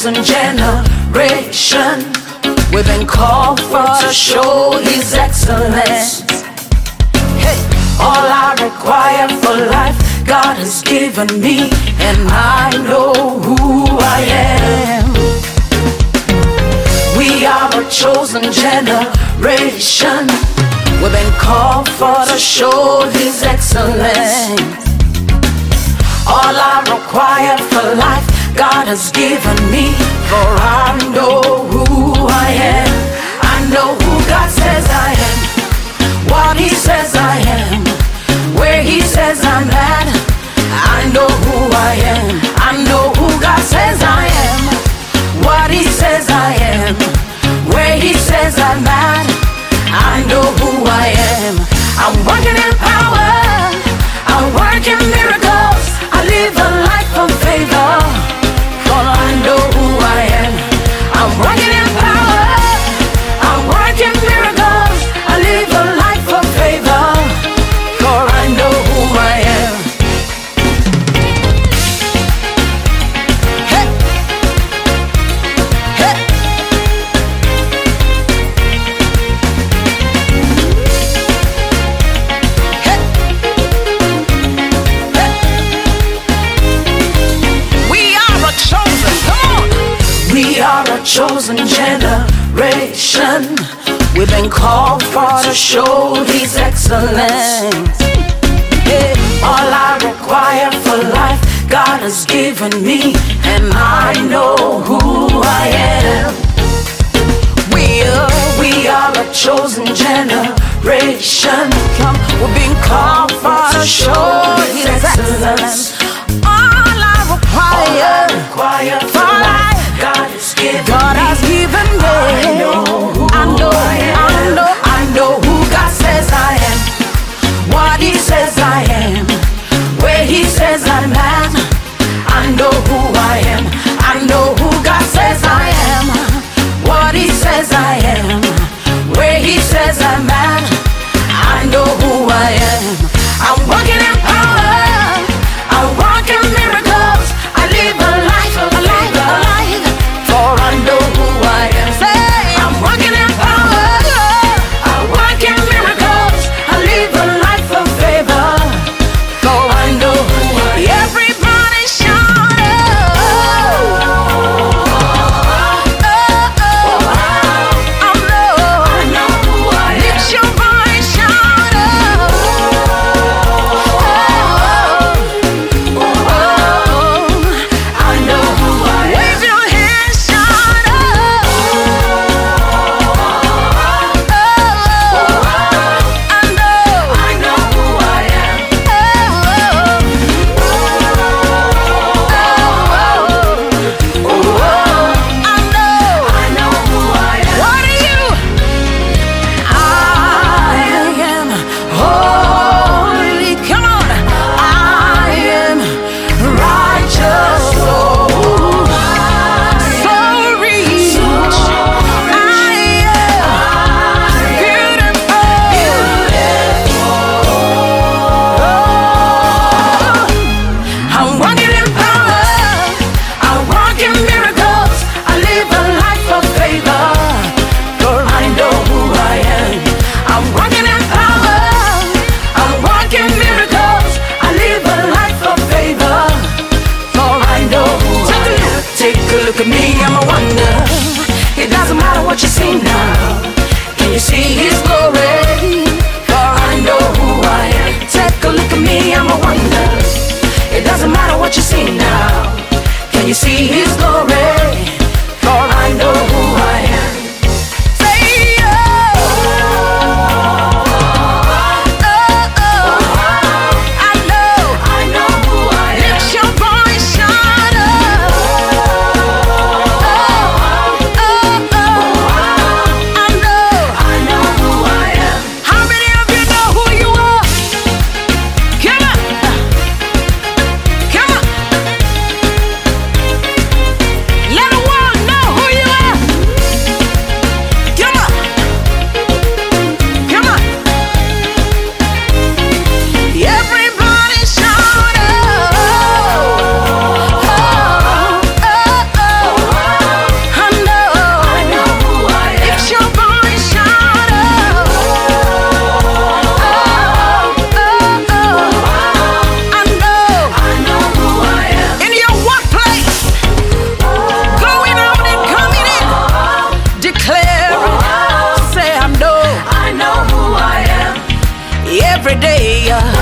chosen generation. We've been called for to show His excellence. Hey, all I require for life, God has given me, and I know who I am. We are a chosen generation. We've been called for to show His excellence. All I require for life. God has given me. For I know who I am, I know who God said. chosen generation. We've been called for to show these excellence. Yeah. All I require for life, God has given me, and I know who I am. We are, we are a chosen generation. Come, we've been called for to show. now. Can you see his glory? every day.